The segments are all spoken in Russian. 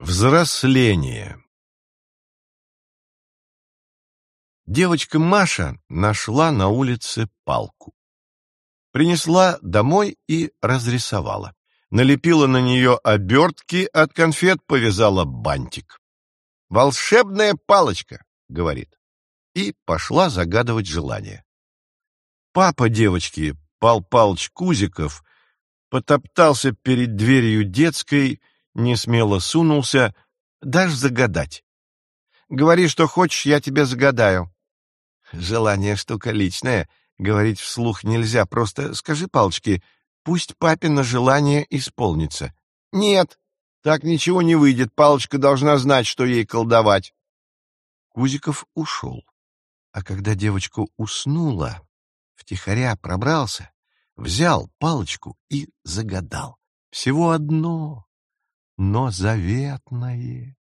Взросление Девочка Маша нашла на улице палку. Принесла домой и разрисовала. Налепила на нее обертки от конфет, повязала бантик. «Волшебная палочка!» — говорит. И пошла загадывать желание. Папа девочки, Пал Палыч Кузиков, потоптался перед дверью детской не смело сунулся. «Дашь загадать?» «Говори, что хочешь, я тебе загадаю». «Желание штука личная. Говорить вслух нельзя. Просто скажи палочки, пусть папино желание исполнится». «Нет, так ничего не выйдет. Палочка должна знать, что ей колдовать». Кузиков ушел. А когда девочка уснула, втихаря пробрался, взял палочку и загадал. Всего одно но заветное.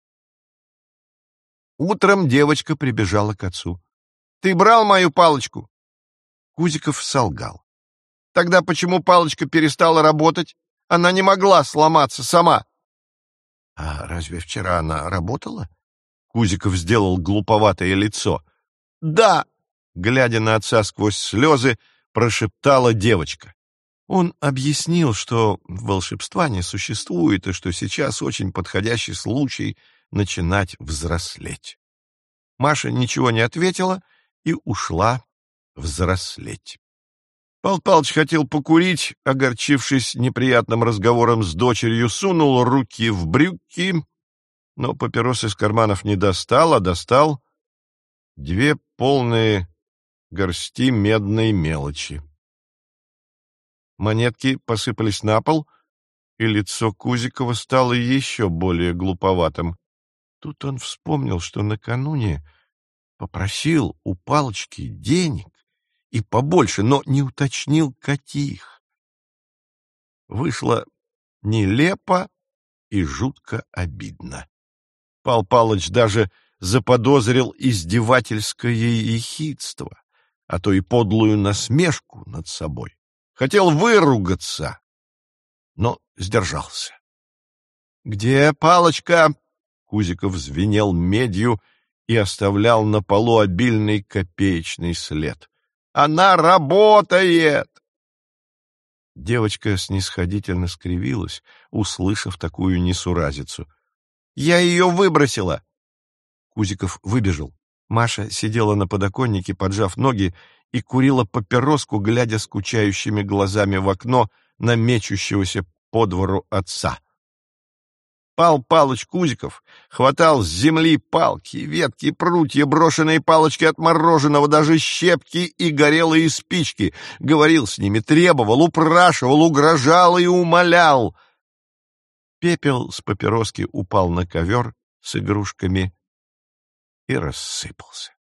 Утром девочка прибежала к отцу. — Ты брал мою палочку? Кузиков солгал. — Тогда почему палочка перестала работать? Она не могла сломаться сама. — А разве вчера она работала? Кузиков сделал глуповатое лицо. — Да! — глядя на отца сквозь слезы, прошептала девочка. Он объяснил, что волшебства не существует и что сейчас очень подходящий случай начинать взрослеть. Маша ничего не ответила и ушла взрослеть. Пал Палыч хотел покурить, огорчившись неприятным разговором с дочерью, сунул руки в брюки, но папирос из карманов не достал, а достал две полные горсти медной мелочи. Монетки посыпались на пол, и лицо Кузикова стало еще более глуповатым. Тут он вспомнил, что накануне попросил у палочки денег и побольше, но не уточнил, каких. Вышло нелепо и жутко обидно. Пал Палыч даже заподозрил издевательское ехидство, а то и подлую насмешку над собой хотел выругаться, но сдержался. «Где палочка?» Кузиков звенел медью и оставлял на полу обильный копеечный след. «Она работает!» Девочка снисходительно скривилась, услышав такую несуразицу. «Я ее выбросила!» Кузиков выбежал. Маша сидела на подоконнике, поджав ноги, и курила папироску, глядя скучающими глазами в окно на мечущегося по двору отца. Пал Палыч Кузиков хватал с земли палки, ветки, прутья, брошенные палочки от мороженого, даже щепки и горелые спички, говорил с ними, требовал, упрашивал, угрожал и умолял. Пепел с папироски упал на ковер с игрушками и рассыпался.